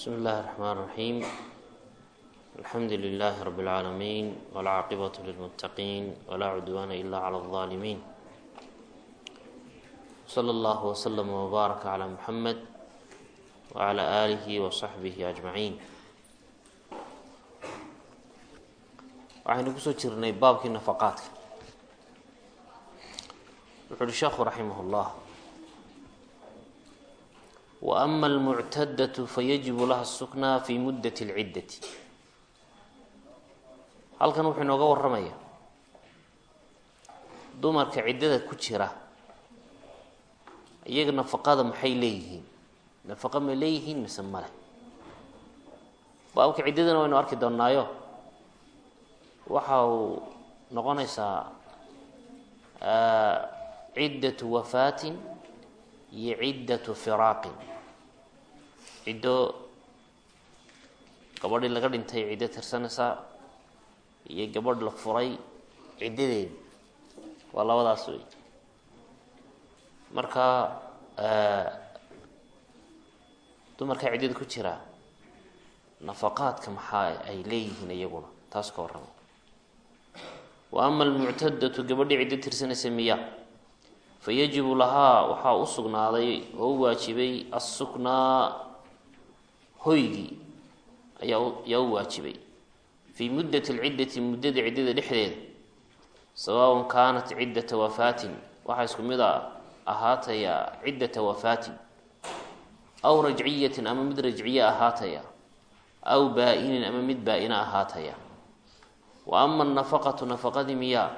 bsmi اllahi الرحmn الرaحيم alxamdu لlh رb العaalمين wاlcaaqibaة lلmتaqin wla cudwana إla عlى الظالمين slى اllah وslm وbaarak عlى mحamed وعlى آlih وصaxbih أجmaعin waxaynu kusoo jirnay baabkii nafaqaadka wuxu uhi sheekhu raximah اllah waama almuctadatu fayajibu laha suknaa fii muddat lciddati halkan wuxuu inooga warramaya dumarka ciddada ku jira iyaga nafaqada maxay leeyihiin? Nafaqa ma leeyihiin mise male baabka ciddadana waynu arki doonnaayo. Waxa uu noqonaysaa ciddatu wafaatin iyo ciddatu firaaqin ciddo gabadhii laga dhintay ciddo tirsanaysaa iyo gabadh la furay ciddadeedi waa labadaas wey marka dumarka ciddada ku jira nafaqaadka maxaa ay leeyihiin iyaguna taas ka warrama wa ama almuctadatu gabadhii ciddo tirsanaysa miya fayajibu lahaa waxaa u sugnaaday oo u waajibay assuknaa hoygii ayaa u waajibay. Fii muddati alciddati muddada ciddada dhexdeeda sawaaun kaanat ciddata wafaatin waxaa isku mid a ahaataya ciddata wafaatin. Aw rajciyatin ama mid rajciye ahaataya aw baa-inin ama mid baa-ina ahaataya. Wa ama anafaqatu nafaqadii miyaa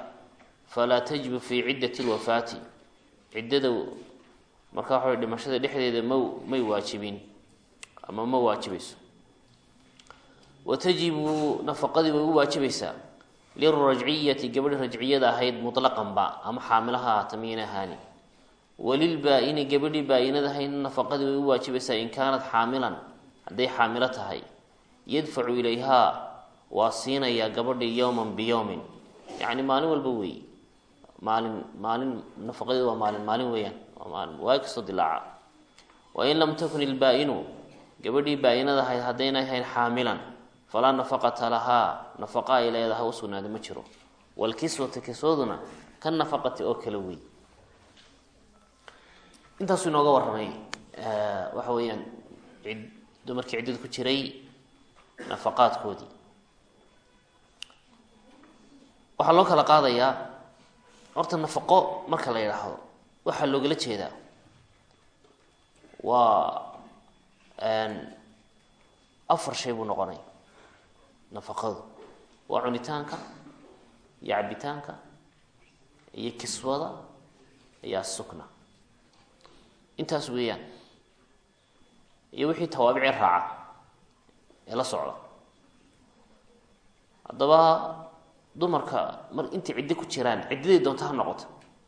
falaa tajibu fii ciddati lwafaati ciddada marka waxa dhimashada dhexdeeda ma may waajibin ama ma waajibayso. Wa tajibu nafaqadii way u waajibaysaa. Lirajciyati gabadhi rajciyada ahayd mutlaqanba ama xaamilaha ahaata miyan ahaani walilbaa-ini gabadhii baa-inada ahaydna nafaqadii waajibaysaa in kaanat xaamilan hadday xaamilo tahay. Yadfacu ilayhaa waa siinayaa gabadhii yowman biyowmin yacni maalin walba weey maalin maalin nafaqadeedu waa maalin maalin weeyaan. Waa maalin waay kastoo dilaaca. Wain lam takun ilbaa-inu gabadhii baa-inada ahayd haddaynay ahayn xaamilan falaa nafaqata lahaa nafaqa ay leedaha usugnaada ma jiro. Walkiswata kiswaduna ka nafaqati oo kale wey intaasuu inooga warramay waxa weeyaan dumarkii ciddada ku jiray nafaqaadkoodii. Waxaa loo kala qaadayaa horta nafaqo marka la yidhaahdo waxaa loogala jeedaa. Waa afar shay buu noqonay nafaqadu waa cunitaanka iyo cabitaanka iyo kiswada iyo asukna intaas weeyaan iyo wixii tawaabicii raaca ee la socda haddaba dumarka mar intay ciddo ku jiraan ciddaday doonta ha noqoto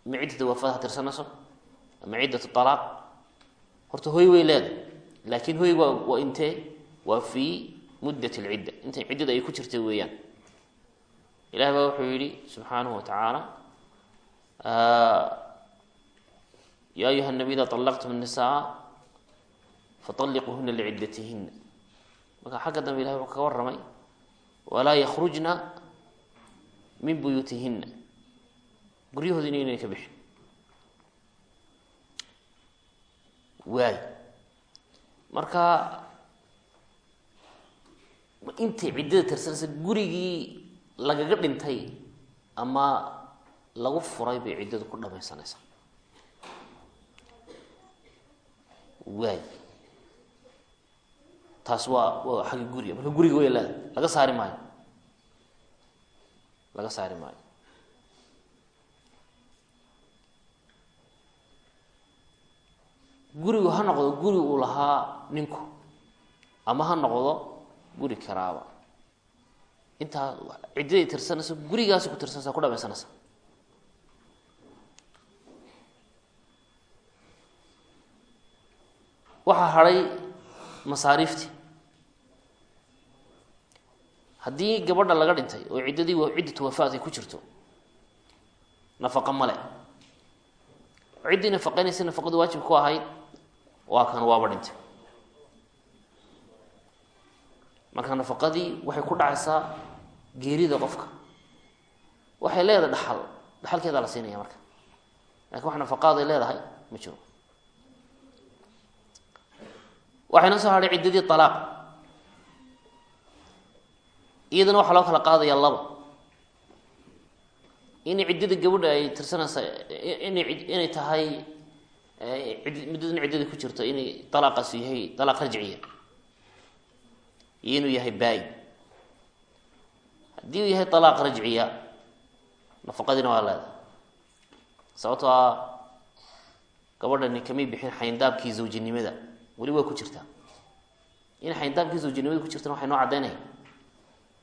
ama ciddata waafada ha tirsanayso ama ciddatu talaaq horta hoy way leedahay laakiin hoy waa intee waa fii muddat lcidda intan ciddada ay ku jirta weeyaan ilahi baa wuxuu yihi subxaanahu watacaala ya ayuha nabiy ida alaqtum nisaa faaliquuhuna lcidatihina marka xagga dambe ilahay wuxuu kaga warramay walaa yakrujna min buyuutihina guryahoodi inaynay ka bixin waay marka intay ciddada tirsanaysa gurigii lagaga dhintay ama lagu furay bay ciddadu ku dhamaysanaysaa? Waay. Taas waa waa xagga guriga. Marka guriga way leeda laga saari maayo. Laga saari maayo gurigu ha noqdo guri uu lahaa ninku ama ha noqdo guri karaaba. Intaa ciddaday tirsanaysa gurigaasi ku tirsanaysa ku dhamaysanaysa. Waxaa hadhay masaariiftii. Haddii gabadha laga dhintay oo ciddadii ciddatu wafaat ay ku jirto nafaqa male ciddii nafaqeynaysa nafaqadu waajib ku ahayd waa kan waaba dhintay marka nafaqadii waxay ku dhacaysaa geerida qofka. Waxay leedahay dhaxal. Dhaxalkeedaa la siinaya marka. Lakin wax nafaqaad ay leedahay ma jiro. Waxayna soo hadhay ciddadii alaaq iyadana waxaa loo kala qaadayaa laba. In ciddada gabadha ay tirsanaysa ina inay tahay muddadan ciddada ku jirto inay alaaqaas yahay alaaq rajciya iyo inuu yahay baa-in haddii uu yahay alaaq rajciya nafaqadiina waa leedahay sababtoo ah gabadhani kamay bixin xayndaabkii zawjinimada weli waa ku jirtaa. In xayndaabkii zawjinimada ku jirtana waxay noo caddaynaya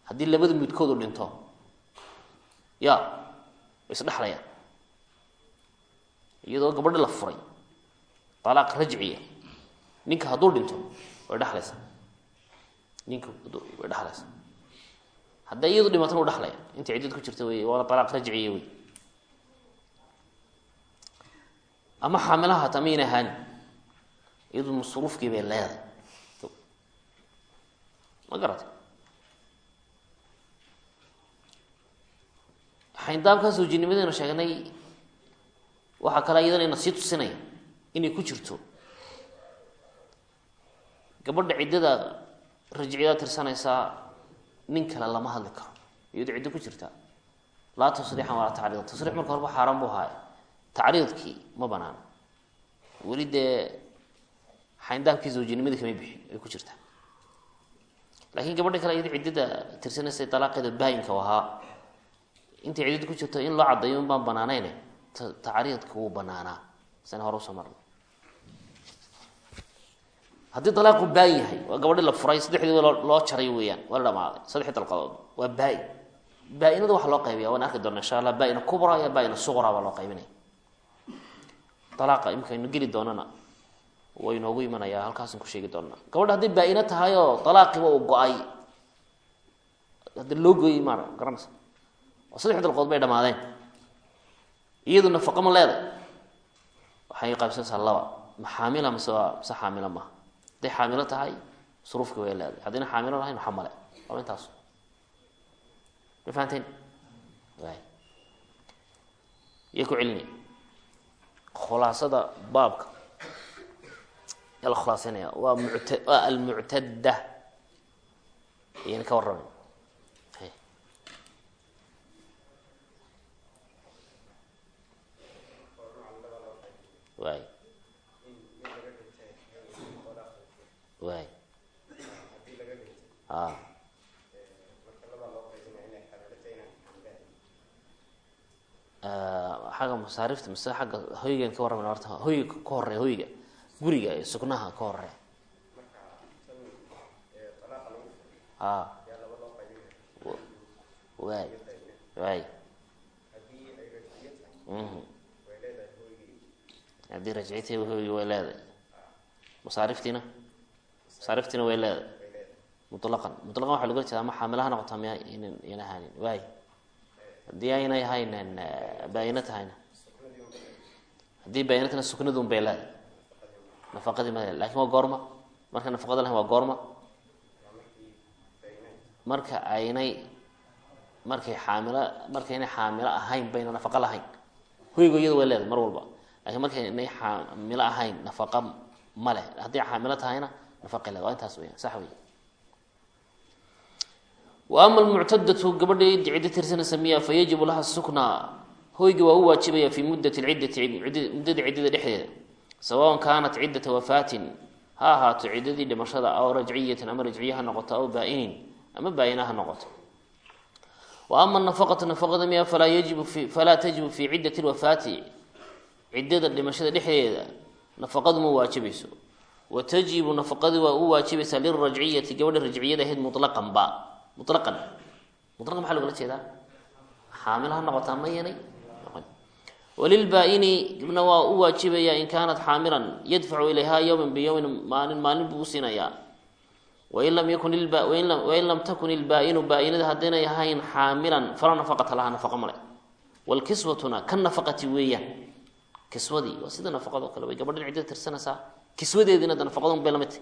haddii labada midkoodu dhinto ya way isdhexlayaan iyadoo gabadhi la furay alaaq rajciya ninka hadduu dhinto way dhexlaysaa ninka way dhexlaysaa hadday iyadu dhimatana u dhexlaya inta ciddad ku jirta wey waa alaaq rajciya wey ama xaamilaha hata mayna ahaani iyadu masruufkii bay leedahay ma garata xayndaabkaa zawjinimadaynu sheegnay waxaa kale iyadana ina sii tusinaya inay ku jirto. Gabadha ciddada rajiciyada tirsanaysaa nin kale lama hadli karo. Iyadoo ciddo ku jirta. Laa tasriixan walaa tacriidan. Tasriix marka horeba xaaraan bu ahaay tacriidkii ma banaana weli dee xayndaabkii zawjinimadii kamay bixin ay ku jirtaa laakiin gabadha kale iyada ciddada tirsanaysay dalaaqeeda baayinka ahaa. Intay ciddada ku jirto in loo caddayo un banaanayne tacriidka wuu banaanaa. Sana hore u soo marnay haddii dalaaqu baayin yahay waa gabadhi la furay saddexdii loo jaray weeyaan waa la dhamaaday saddexdii dalqadood waa baayin baa-inada waxaa loo qaybiya waan arki doona insha allah baa-ina kubra iyo baa-ina suqra baa loo qaybinaya. Dalaaqa imikaynu geli doonana way inoogu imanayaa halkaasan ku sheegi doonaa. Gabadha hadday baa-ino tahay oo dalaaqiba uu go'ay hadda loo gooyey maara garanaysa. Oo saddex dalqood bay dhamaadeen. Iyadu nafaqa ma leeday waxay qaybsanaysaa laba ma xaamila mise waa mise xaamilo maaha hadday xaamilo tahay suruufki way leeday. Haddayna xaamilo lahayn waxa male. Waaba intaas ma fahanteen? Iyo ku celinaya khulaasada baabka. Yaa la khulaasanaya waa muct waa almuctadda. Ayayna ka warramay waay waay a xagga masaarifta mise xagga hoygan ka warramayna horta hoyga ka horeya hoyga guriga ee sugnaha ka horeya a waay waay haddii rajcita hoyga way leedahay. Masaariftiina masaariftiina way leedahay. Mutlaqan. Mutlaqan waxa loga jeeda ama xaamilaha noqota miya inan yan ahaanin. Waay haddii aynay ahaynen baa-ino tahayna haddii baa-ino tahayna suknadun bay leedahay. Nafaqadii ma laakiin waa goorma. Marka nafaqada lahayn waa goorma. Marka aynay markay xaamilo markaynay xaamilo ahayn bayna nafaqa lahayn. Hoygo iyada way leedahay mar walba. Lakiin markaynay xaamilo ahayn nafaqa ma leh haddii xaamilo tahayna nafaqa leed waa intaas weyaan sax wey wa ama almuctadatu gabadha ciddo tirsanaysa miya fa laha suknaa hoyga waa waajibaya fi muddat lciddati muddada ciddada dhexdeeda. Sawaon kaanat ciddata wafaatin ha ahaato ciddadii dhimashada aw rajciyatin ama rajciye ha noqoto aw baa-inin ama baa-ina ha wa ama nafaqatu nafaqada miya falaa yajibu falaa tajibu fi ciddati lwafaati ciddada dhimashada dhexdeeda nafaqadu ma wa tajibu nafaqadii waa u waajibaysaa lirajciyati gabadha rajciyada ahayd mulaqan mulaqan mulaqan maxaa logala jeedaa? Xaamil ha noqotaa ma yanay walilbaa-ini waa u waajibaya in kaanat xaamilan yadfacu ilayha yowman biyowmin maalin maalin buu usiinayaa wain lam yakun wain lam takun ilbaa-inu haddaynay ahayn xaamilan falaa nafaqata laha nafaqa male walkiswatuna ka nafaqati weeyaan. Kiswadii waa sida nafaqado kale way gabadhan ciddada tirsanaysaa kiswadeediina da nafaqadun bay la mid tahy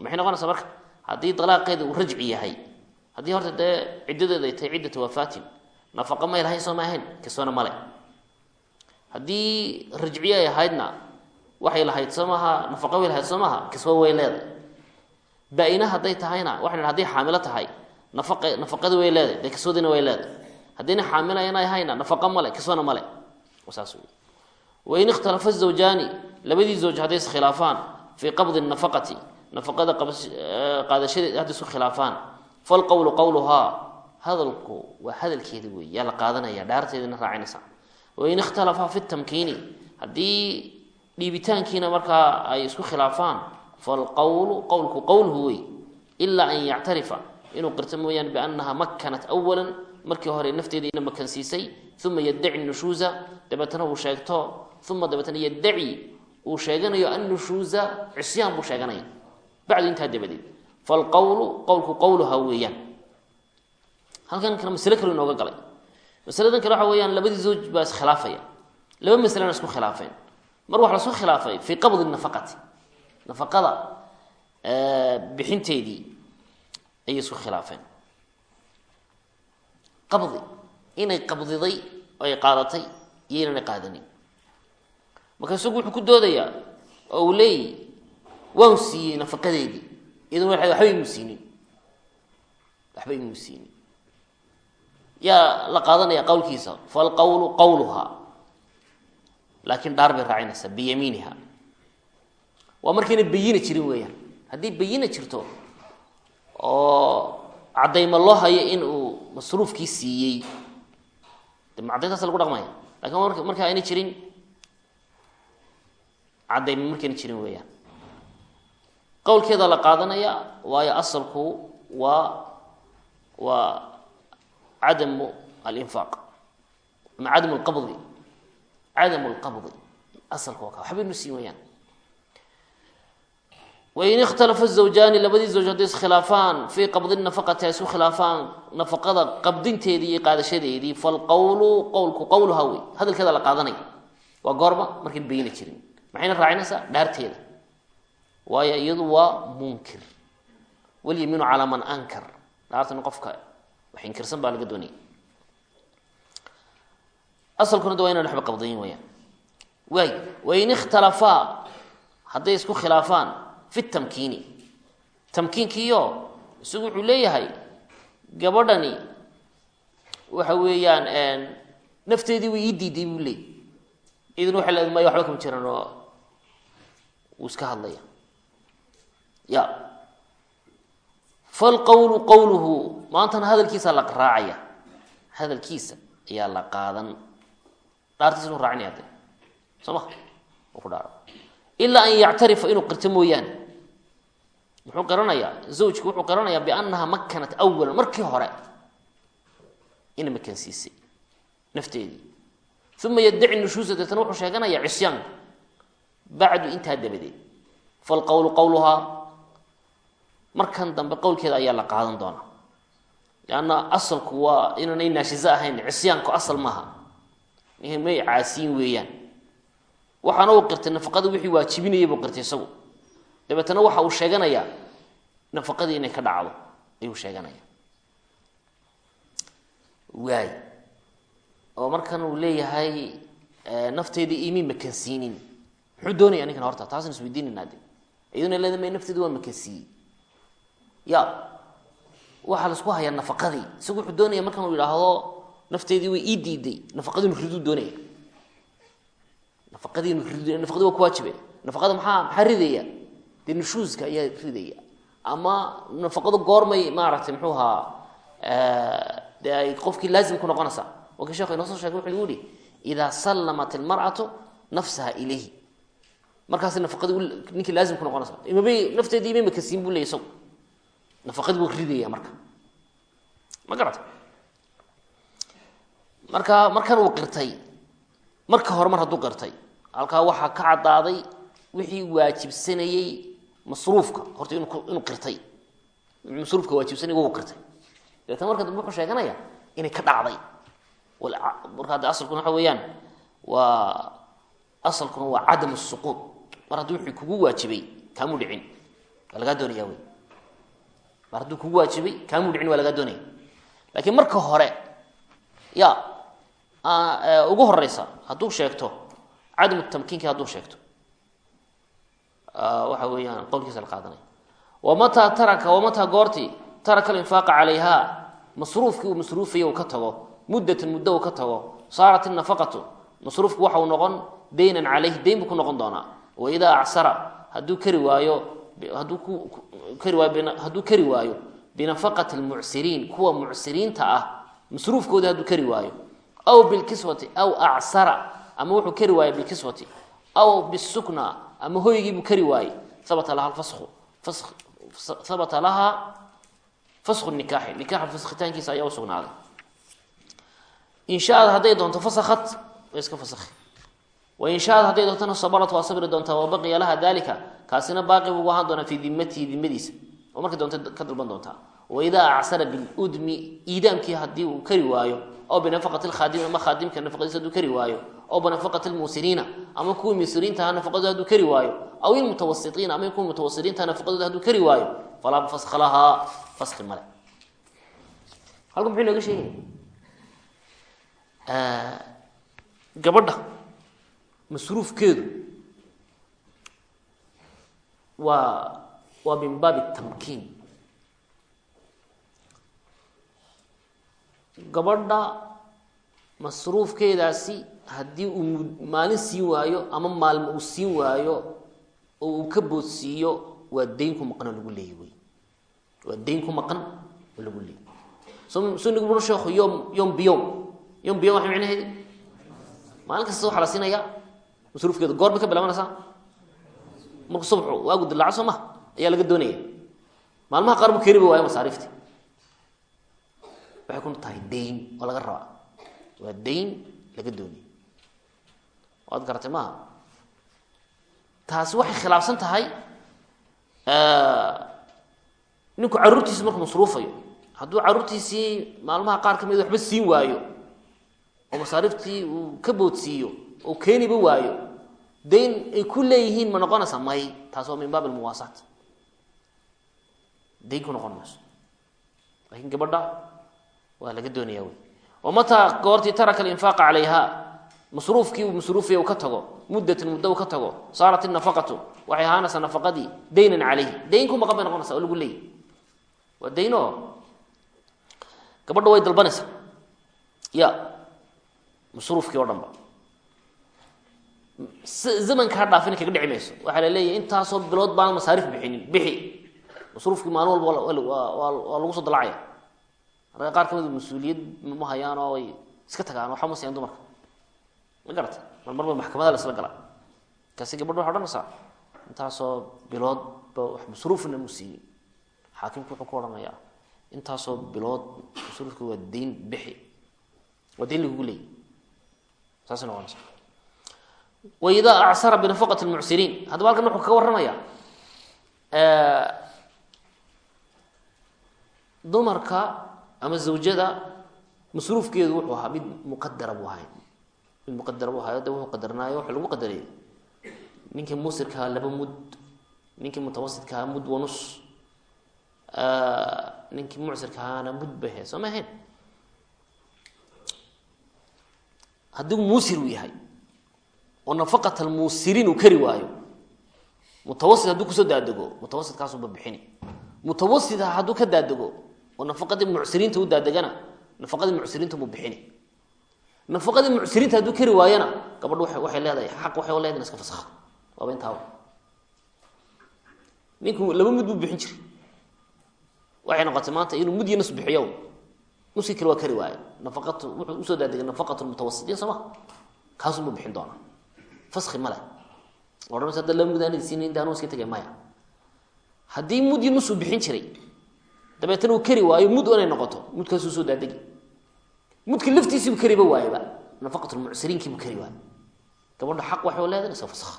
maxay noqonaysaa marka? Haddii dalaaqeeda uu rajci yahay haddii horta dee ciddadeeda ay tahay ciddata wafaatin nafaqo may lahayn soo ma ahayn kisoona male haddii rajciye ay ahaydna waxay lahayd soo nafaqo way lahayd soo maaha way leedahay. Baa-ina hadday tahayna waxan hadday xaamilo tahay nafaqa nafaqada way leedahay dee kiswadiina way leedahay. Haddayna xaamila inay ahayna nafaqo male kiswana male saas wey wain ikhtalafa zawjaani labadii zawj hadday iskhilaafaan fii qabdi nafaqati nafaqada qaadashadeed hadday isku khilaafaan. Falqowlu qowluhaa hadalku waa hadalkeeda wey yaa la qaadanaya dhaarteedina raacinaysa. Wain ikhtalafa fi tamkiini haddii dhiibitaankiina markaa ay isku khilaafaan falqowlu qowlku qowlhu wey ilaa an yactarifa inuu qirto mooyaane biannaha makanat awala markii hore nafteeda ina makansiisay uma yaddaci nushuuza dabeetana uu sheegto uma dabeetana yaddaci uu sheeganayo annushuuza cisyaan buu sheeganaya bacdu intaa dabadeed. Falqowlu qowlku qowluha weeyaan. Halkan kale masle kale inooga galay. Masaladan kale waxa weeyaan labadii zawj baa iskhilaafaya laba maslena isku khilaafeen. Mar waxa lasku khilaafay fii qabdi nafaqati. Nafaqada bixinteedii ayay isku khilaafeen. Qabdi. Inay qabdiday oo ay qaadatay iyo inaanay qaadanin marka isagu wuxuu ku doodayaa oo uu leeyahy waan siiyey nafaqadeedii iyaduna waxba imuu siinin. Waxba imuu siinin. Yaa la qaadanaya qowlkiisa falqowlu qowluhaa laakiin dhaar bay raacinaysaa biyamiiniha waa markayna bayina jirin weeyaan. Haddii bayina jirto oo caddayma loo hayo in uu masruufkii siiyey de ma caddayntaas lagu dhaqmaya. Lakin marka ayna jirin caddayma markayna jirin weeyaan. Qowlkeeda la qaadanaya waayo asalku waa waa cadamu alinfaaq ama cadamu lqabdi cadamu lqabdi asalku waa ka waxba inu siin weyaan wain ikhtalafa zawjaani labadii zawj hadday iskhilaafaan fii qabdi nafaqati ay isku khilaafaan nafaqada qabdinteedii iyo qaadashadeedii falqowlu qowlku qowluha wey hadalkeeda la qaadanaya waa goorma markayn bayina jirin maxayna raacinaysaa dhaarteeda. Waayo iyadu waa munkir. Walyamiinu calaa man ankar. Dhaartana qofka wax inkirsan baa laga doonaya asalkuna de waa inan waxba qabdayin wayaan waay wain ikhtalafaa hadday isku khilaafaan fi tamkiini. Tamkiinkiyo isagu wuxuu leeyahay gabadhani waxa weeyaan nafteedii way ii diiday buu leeyay. Idin waxay leedahay maya waxba kama jiraan oo wuu iska hadlaya. Ya. Falqowlu qowluhu maantana hadalkiisa la raacaya. Hadalkiisa ayaa la qaadan. Dhaartiisa inu raacinaya de soo ma? Ku dhaaro ilaa an yactarifa inuu qirto mooyaane. Muxuu qaranayaa zawjku wuxuu qaranayaa biannaha makanat awalan markii hore. Ina makansiisay nafteedii. Uma yaddaci nushuusa deetana wuxuu sheeganayaa cisyaanka bacdu intaa dabadeed falqowlu qowluhaa markan dambe qowlkeeda ayaa la qaadan doonaa leanna asalku waa inaanay naashizo ahayn cisyaanku asal maaha may caasiyin weeyaan waxaana uu qirtay nafaqada wixii waajibinayay buu qirtay isagu dabeetana waxa uu sheeganayaa nafaqadii inay ka dhacdo ayuu sheeganaya waay oo markan uu leeyahay nafteedii imay makansiinin muxuu doonaya ninkan horta taasaan isweydiinayna de iyaduna leeda ma nafteedi waa makansiiyey ya waxaa la isku hayaa nafaqadii. Isagu wuxuu doonaya uu yidhaahdo nafteedii way ii diiday. Nafaqadii inu riduu doonaya. Nafaqadii inu rid nafaqadii waa ku waajibe nafaqada maxaa maxaa ridaya dee nushuuska ayaa ridaya ama nafaqadu goormay maaragtay muxuu ahaa dee ay qofkii laazim ku noqonaysaa. Waka shekhu inoo soo shegay wuxuu igu yihi idaa sallamat ilmar'atu nafsaha ilayhi markaas nafaqadii ninkii laazim ku noqonaysa imabay nafteedii imay makasiin buu leeyay isagu. Nafaqadii buu ridaya marka. Ma garata marka markan uu qirtay marka hore mar hadduu qirtay halkaa waxaa ka caddaaday wixii waajibsanayey masruufka. Horta inuu qirtay. Masruufka waajibsanay wuu qirtay. Dabeetna marka dambe wuxuu sheeganaya inay ka dhacday. Marka hadde asalkuna waxa weeyaan waa asalkuna waa cadam suquud mar haddii wixii kugu waajibay kaamuu dhicin waa lagaa doonayaa wey hadduu kugu waajibay kaamuu dhicin waa lagaa doonaya. Laakiin marka hore ya ugu horeysa hadduu sheegto cadamu tamkiinki hadduu sheegto. Waxa weeyaan qowlkiisa la qaadanaya wamataa taraka wamataa goortii taraka alinfaaqa calayha masruufkii uu masruufaya uu ka tago muddatan muddo uu ka tago saarat inafaqatu masruufku waxa uu noqon daynan calayhi dayn buu ku noqon doonaa waidaa acsara hadduu kari waayo hadduu kari waayo binafaqati lmucsiriin kuwa mucsiriinta ah masruufkoodii hadduu kari waayo. Aw bilkiswati aw acsara ama wuxuu kari waayo bilkiswati. Aw bisukna ama hoygiibuu kari waayey habata laha habata laha fasku nikaaxi. Nikaaxa faskitaankiisa ayaa usugnaaday inshaad hadday doonto fasakhat way iska fasakhi wainshaad hadday doontana sabarat waa sabri doontaa wa baqiya laha dalika kaasina baaqi buu ahaan doonaa fii dimatihi dimadiisa oo markay doonta ka dalban doontaa. Waidaa acsara biludmi iidaamkii haddii uu kari waayo oo binafaqati lkhaadim ama khaadimka nafaqadiisa hadduu kari waayo oo binafaqati lmuusiriina ama kuwii muusiriintaha nafaqadooda hadduu kari waayo aw ilmutawasitiina ama kuwii mutawasiriintaha nafaqadooda hadduu kari waayo falaa faska lahaa faski male. Halka muxuu inooga sheegaya gabadha masruufkeedu waa waa min baabi tamkiin. Gabadha masruufkeedaasi haddii uu maalin siin waayo ama maalmo uu siin waayo oo uu ka boodsiiyo waa dayn ku maqan oo lagu leeyay wey waa dayn ku maqan oo lagu leeyay so soo nagu buro sheekhu yom yom biyom yom biyom waxay micnaheedi maalin kasta waxaa la masruufkeedu goor bay ka bilaabanaysaa? Marku subxu? Waagu dilaaco soo maha ayaa laga doonaya maalmaha qaar buu keeniba waayo masaariifti waxay ku tahay dayn oo laga rabaa. Waa dayn laga doonaya waad garatay maaha. Taasi waxay khilaafsan tahay ninku carruurtiisi markuu masruufayo hadduu carruurtiisii maalmaha qaar ka mid waxba siin waayo oo masaariiftii uu ka boodsiiyo oo keeniba waayo dayn ay ku leeyihiin ma noqonaysa may taas waa min baab almuwaasaat dayn ku noqon mayso laakiin gabadha waa laga doonaya wey. Wamataa goortii taraka alinfaaqa calayha masruufkii uu masruufaya u ka tago muddatan muddo u ka tago saarat inafaqatu waxay ahaanaysaa nafaqadii daynan calayhi. Dayn ku maqan bay noqonaysa oo lagu leeyahy waa dayn gabadha way dalbanaysaa. Ya masruufkii o dhan zamankaa dhaafina kaga dhici mayso. Waxaa la leeyahy intaasoo bilood baan masaarif bixinin bixi. Masruufkii maalin walba waa lagu soo dalacaya marka qaar ka mid mas'uuliyad ma hayaan oo way iska tagaan waxba ma siiyaan dumarka. Ma garata. Mar marba maxkamada la isla gala. Markaasi gabadha waxa odhanaysaa intaasoo bilood ba wax masruufna mu siiyey xaakimku wuxuu ku odhanayaa intaasoo bilood masruufka waa dayn bixi. Waa dayn lagugu leeyay. Saasay noqonaysa waidaa acsara binafaqati lmucsiriin haddaba halkan wuxuu kaga warramaya dumarka ama zawjada masruufkeedu wuxuu ahaa mid muqadara buu ahay mid muqadara buu ahay de wuxuu qadarnaayo wuxuu lagu qadarayay ninkii muusirkahaa laba mud ninkii mutawasidkahaa mud wanus ninkii mucsirkahaana mud bay ahayd soo ma oo nafaqat almuusiriin uu kari waayo mutawasit hadduu ku soo daadego mutawasidkaasuba bixini. Mutawasit hadduu ka daadego oo nafaqadii mucsiriinta u daadegana nafaqadii mucsiriinta buu bixini. Nafaqadii mucsiriinta hadduu kari waayana gabadhu wa waxay leedahay xaq waxay leedahay iska fasakha waaba intaaba ninku laba mud buu bixin jiray. Waxay noqotay maanta inuu mud iyo nus bixiyo nuskii kale waa kari waaye nafaqatu wuxuu u soo faski male odhanaysa hadda laba mud aanad siinin inta anuu iska tegay maya haddii mud iyo nus uu bixin jiray dabeetana uu kari waayo mud inay noqoto mudkaasuu soo daadegi mudka laftiisiibu kariba waayaba nafaqatulmucsiriinkiibuu kari waayo gabadha xaq waxay leedahay iska fasakha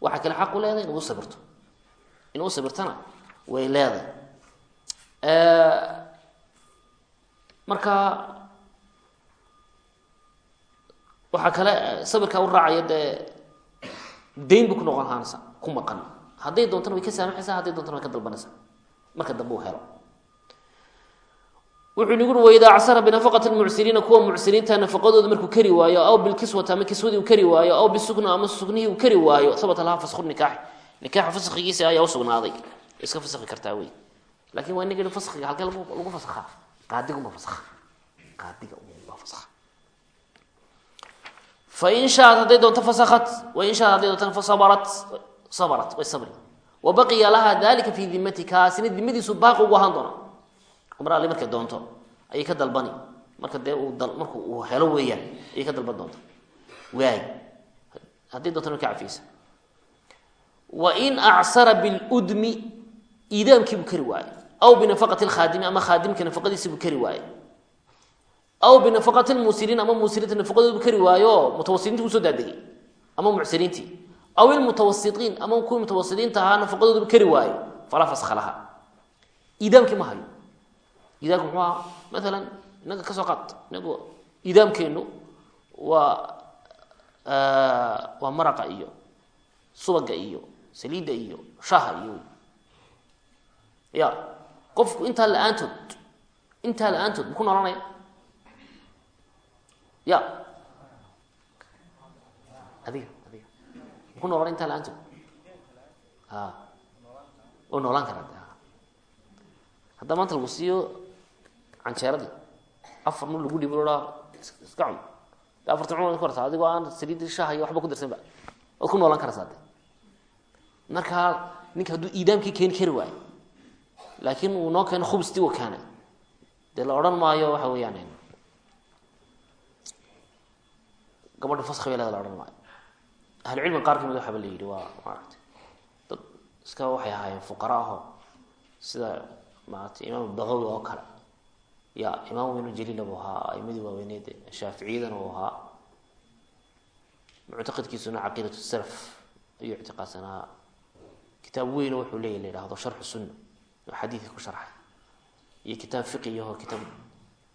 waxaa kale xaq u leedahay in ugu sabirto in u sabirtana way leedahay marka waxaa kale sabirkaa u raacaya dee dayn bu ku noqon haanaysa ku maqan. Hadday doontana way ka saamaxaysaa hadday doontana way ka dalbanaysaa. Marka dambe uu helo. Wuxuu nigu uri waidaa acsara binafaqati lmucsiriina kuwa mucsiriinta nafaqadooda markuu kari waayo aw bilkiswati ama kiswadii uu kari waayo aw bisukna ama sugnihii uu kari waayo habata laha fasku nikaax. Nikaaxa faskigiisa ayaa usugnaaday iska faski kartaa wey. Lakin waa inagii faskiga halkee lagu fasakaa qaadigunba faska qaadiga fain shaat hadday doonto fasakat wain shaat hadday doontana fasabarat sabarat way sabri wa baqiya laha dalika fi dimati kaasina dimadiisu baaqi ugu ahaan doona umra alle markay doonto ayay ka dalbani marka dee uu marku uu helo weeyaan ayay ka dalban doonta waay haddii doontana ka cafiyeysa wain acsara biludmi iidaamkiibuu kari waaye aw aw binafaqati lmuusiriin ama muusiriinta nafaqadoodu kari waayo mutawasiliinti u soo daadegay ama mucsiriintii. Aw ilmutawasiiin ama kuwii mutawasiliinta ahaa nafaqadoodu kari waayo. Falaa faska laha ma hayo. Iidaamki muxuu ahaa maalan inaga ka soo qaad inagu iidaamkeenu waa waa maraqa iyo subaga iyo saliidda iyo shaha iyo ya qofku intaa la'aantood intaa la'aantood maku noolanaya ya adiga adiga maku noolanay intaa la'aantood a oo noolaan karaa haddaa maanta lagu siiyo canjeeradii afar nu lagu dhibo aa iska cun de afartan cun ku hartaa adigoo aan saliiddi shaha iyo waxba ku darsanba waad ku noolaan karaysaa de markaa ninka hadduu iidaamkii keeni kari waayo laakiin uu noo keeno khubstii u keenay dee la odhan maayo waxa weeyaan gabadha faska bay leeda la odhan maayo ahlucilmiga qaar ka mid waxaaba la yidhi waa maaragtay dad iska waxay ahaayeen fuqara aho sida maaragtay imaam baqawi oo kale ya imaam weynu jaliila buu ahaa aimadii waaweyneed shaaficiyadana uu ahaa. Muctaqidkiisuna caqiidat salaf ayuu ictiqaadsanaa kitaab weyno wuxuu leeya la yidhahdo sharxu sunna oo xadiidka ku sharxay. Iyo kitaab fiqiyaho kitaab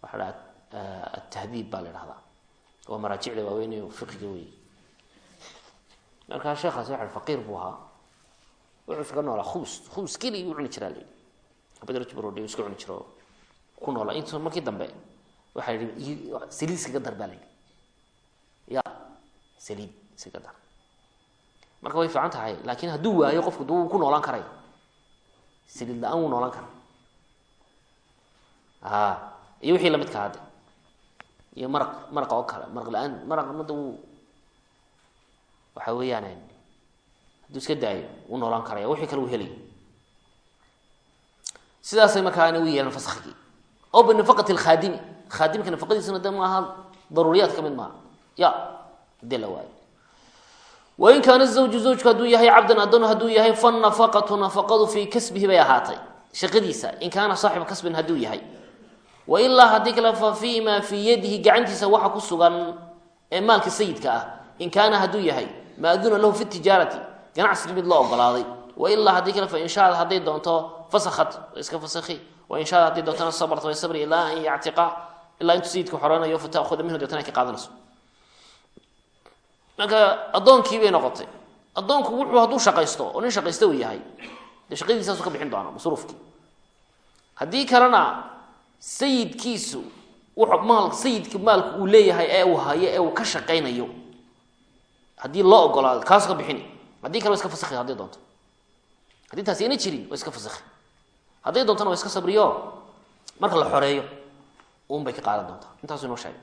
waxa dha atahdiib baa la idhahdaa waa maraajicda waaweyn fiqiga wey markaa sheekaasi waxa faqiir buu ahaa. Wuxuu iskaga noolaa khubs khubs keligii u cuni jiraa la yidhi habadrajbarodhi iska cuni jiro ku noola. Int markii dambe waxaa yidhi saliid iskaga dar baa la ya saliid iskaga dar. Marka way fiican tahay laakiin hadduu waayo qofku d wuu ku noolaan karay saliid la'aan wuu noolaan kara iyo wixii lamidka hadde iyo maraq maraqa oo kale maraq la'aan maraq mada wuu waxa weeyaan hadduu iska daayo wuu noolaan karaya wixii kale wuu helay. Sidaasay markaana u yeelan faskigii o binafaqati lkhaadimi khaadimka nafaqadiisuna de maaha daruuriyaad ka mid maaha. Ya haddii la waayo. Wain kaana zawju zawjku hadduu yahay cabdan adoon hadduu yahay fanafaqatu nafaqadu fii kasbihi bay ahaatay shaqadiisa. In kaana saaxiba kasbin hadduu yahay wailaa haddii kale fa fii fii yadihi gacantiisa waxa ku sugan ee maalka sayidka ah in kaana hadduu yahay maaduna lahu fi tijaarati ganacsigii mid loo ogolaaday. Wailaa haddii kale fa in shaad hadday doonto fasakat iska fasakhi. Wain shaad hadday doontona sabrat way sabri ilaa an yactiqa ilaa intuu sayidka xoreynayo fa taahuda minhu deetana ka qaadanayso. Marka addoonkii bay noqotay. Addoonku wuxuu hadduu shaqaysto oo nin shaqaysta uu yahay dee shaqadiisaasu ka bixin doona masruufkii haddii kalena sayidkiisu maal sayidka maalku uu leeyahay ee uu hayo ee uu ka shaqaynayo haddii loo ogolaado kaasu ka bixini haddii kale wa iska fasakhi hadday doonto. Haddii taasi ayna jirin waa iska fasakhi hadday doontona waa iska sabriyo marka la xoreeyo uun ka qaadan doontaa. Intaasu inoo sheegay.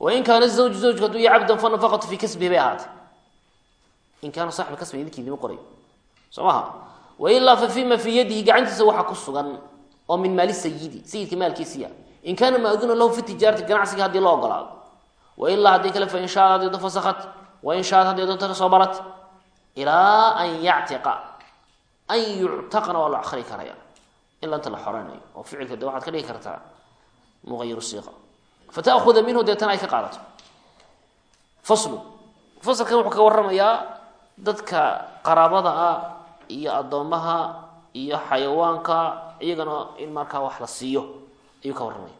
Wain kaana zawju zawjku hadduu yahay cabdan fanafaqatu fii kasbihi bay ahaatay. In kaana saaxiba kasbiga idinkiidima qorayo. Soo maha wailaa fa fii ma fii yadihi gacantiisa waxaa ku sugan oo min maali sayidi sayidka maalkiisiya in kaana maaduna lahu fi tijaarati ganacsiga haddii loo ogolaado wailaa haddii kale fain shaad haddii doonto fasakat wain shaad haddii doonto ka soo ilaa an yactiqa an yuctaqna waa loo akri karaya. Ilaa inta la xoreynayo oo ficilka de waxaad ka dhigi kartaa muayiru siiqa fatauda minhu deetana ay ka qaadato. Faslu. Fasalkan wuxuu ka waramayaa dadka qaraabada ah iyo addoomaha iyo xayawaanka iyagana in markaa wax la siiyo ayuu ka warramaya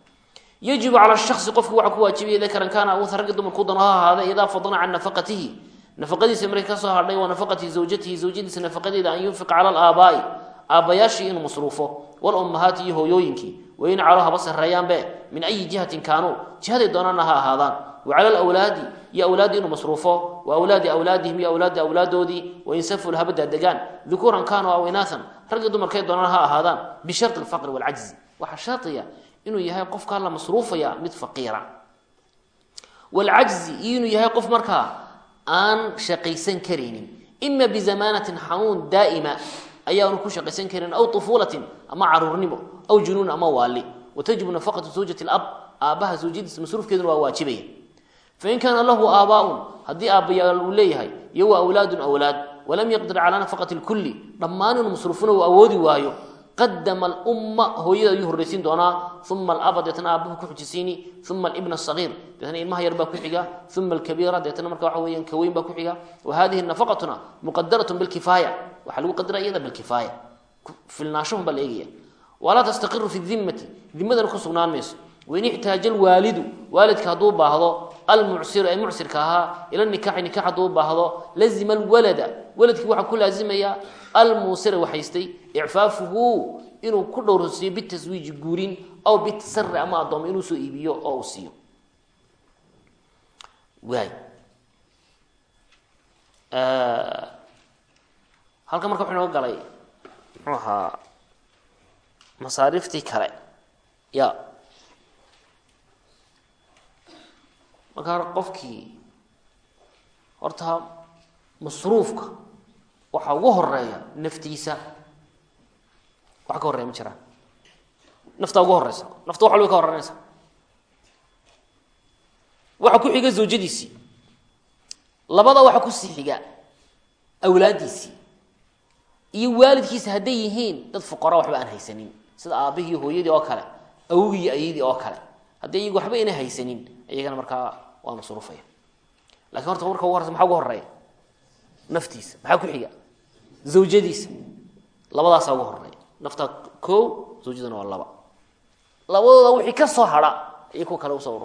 yajibu cala shasi qofki waxaa ku waajibaya dakaran kaana unha raggi dumarku dano ha ahaada idaa can nafaqatihi. Nafaqadiisa markay ka soo hadhay wa nafaqati zawjatihi zawjadiisa nafaqadeeda an yunfiqa cala alaabaai. Aabbayaashii inuu masruufo walummahaati iyo hooyooyinkii. Wain calo haba sarreeyaanbe min ayi jihatin kaanuu jihaday doonaana ha ahaadaan. Wa cala alawlaadi iyo awlaadii inuu masruufo. Wa awlaadi awlaadihim iyo awlaadi awlaadoodii. Wain saful haba daadegaan dukuuran kaanuu aw inaasan ragii dumarkay doonaan ha ahaadaan bisharti alfaqri waalcajzi waxaa shardiya inuu yahay qofkaa la masruufaya mid faqiira. Waalcajzi iyo inuu yahay qof markaa aan shaqaysan karaynin ima bizamaanatin xanuun daa'ima ayaanu ku shaqaysan karin aw ufuulatin ama caruurnimo aw junuun ama waali watajibu nafaqatu zawjati lab aabbaha zawjadiisa masruufkeeduna waa waajibaya. Fain kaana lahu aabaaun haddii aabbayaal uu leeyahay iyo wa awlaadun awlaad walam yaqdir calaa nafaqati lkulli dhammaan inuu masruufuna uu awoodi waayo qadama alumma hooyada ayuu horraysiin doonaa. Uma alaba deetna aabuhu ku xujisiini. Uma alibna asagiir deetna ilmaha yar baa ku xiga. Uma alkabiira deetna marka waxa weeyaan kaweyn baa ku xiga. Wa hadihi nafaqatuna muqadaratun bilkifaaya. Waxaa lagu qadara iyada bilkifaaya. Filnaashahun baa la eegaya. Walaa tastaqiru fi dimmati dimadana ku sugnaan mayso. Wain ixtaaja alwaalidu waalidka hadduu baahdo almucsiru ee mucsirka ahaa ila nikaxi nikax hadduu baahdo lazima alwalada waladkii waxaa ku laazimaya almuusira waxaystay icfaafuhu inuu ku dhowrsiiyo bitaswiiji guurin aw bitasari ama addooma inuu soo iibiyo oo uu siiyo. Waay. Halkan marka wuxuu inoo galay muxuu ahaa masaariiftii kale. Ya marka qofkii horta masruufka waxaa ugu horreeya naftiisa. Wax ka horreya ma jiraan. Naftaa ugu horeysa nafta wax walba ka horeynaysa waxa ku xiga zawjadiisii labada waxa ku sii xiga awlaadiisii iyo waalidkiisa hadday yihiin dad fuqara waxba aan haysanin. Sida aabihii hooyadii oo kale awogii ayadii oo kale. Haddii iyagu waxba ina haysanin iyagana markaa waa masruufaya. Lakin horta marka ugu horeysa maxaa ugu horreeya naftiisa. Maxaa ku xiga zawjadiisa. Labadaasaa ugu horreeya naftaa ko zawjadana waa laba. Labadooda wixii ka soo hadha iyo kuwa kale u soo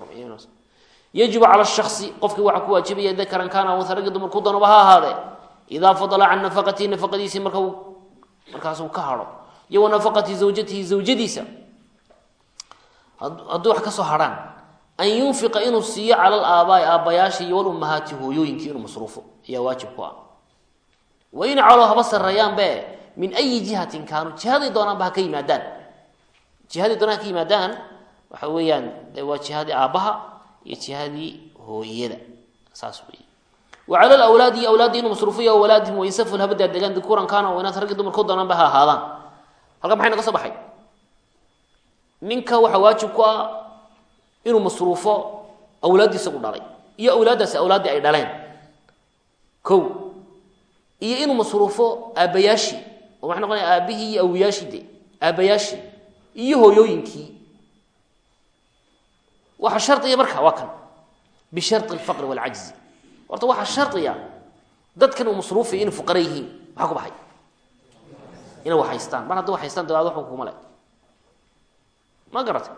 yajibu cala shaksi qofkii waxaa ku waajibaya dakaran kaana unsa raggi dumar ku doonaba ha ahaadee. Idaa fadala can nafaqatihi nafaqadiisii marka markaas uu ka hadho. Iyo wa zawjatihi zawjadiisa. Hadduu wax ka soo hadhaan an yunfiqa inuu siiyo cala alaabaai aabbayaashii iyo walummahaati hooyooyinkii inuu masruufo ayaa waajib ku ah wain calo haba sarreeyaanbe min ayi jihatin kaanuu jihaday doonaanba ha ka yimaadaan. Jihaday doonaan ha ka yimaadaan waxa weeyaan de waa jihadii aabbaha iyo jihadii hooyada. Saas wey wa cala lawlaadi iyo awlaaddi inuu masruufiyo walaadihim wainsaful haba daadegaan dukuuran kaana o inaas raggi dumarkoo doonaanba ha ahaadaan. Halkan maxay naga soo baxay? Ninka waxaa waajib ku ah inuu masruufo awlaaddiisa u dhalay. Iyo awlaaddaasi awlaaddii iyo inuu masruufo aabbayaashii oo maxay noqonaya aabbihii iyo awiyaashii de iyo hooyooyinkii. Waxaa shardiya marka waa kan bishari alfaqri waalcajzi horta waxaa shardiya dadkan uu masruufaya inay fuqara yihiin maxaa ku baxay? Inay wax haystaan. Mar hadday wax haystaan dabaad waxba kuma le ma garatay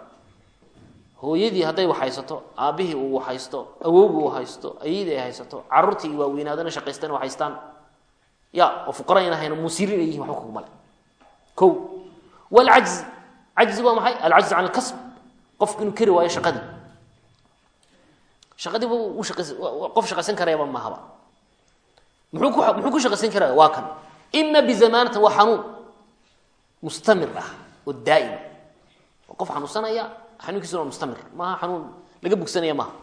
hooyadii hadday wax haysato aabbihii uu wax haysto awowgii uu haysto ayadii ay haysato carruurtii waaweynaadana shaqaystaan wax haystaan ya oo fuqara in ahayna musirin ay yihiin waxba kuguma le ko walcajzi. Cajzi waa maxay? Alcajzi can alkasb qofku inuu kari waayo shaqadii. Shaqadiiba qof shaqaysan karayaba mahaba muxuu ku shaqaysan karaya waa kan. Ima bizamaanatin waa xanuun. Mustamir ah oo daa'ima oo qof xanuunsanaya xanuunkiisuna waa mustamir. Maaha xanuun laga bogsanaya maaha.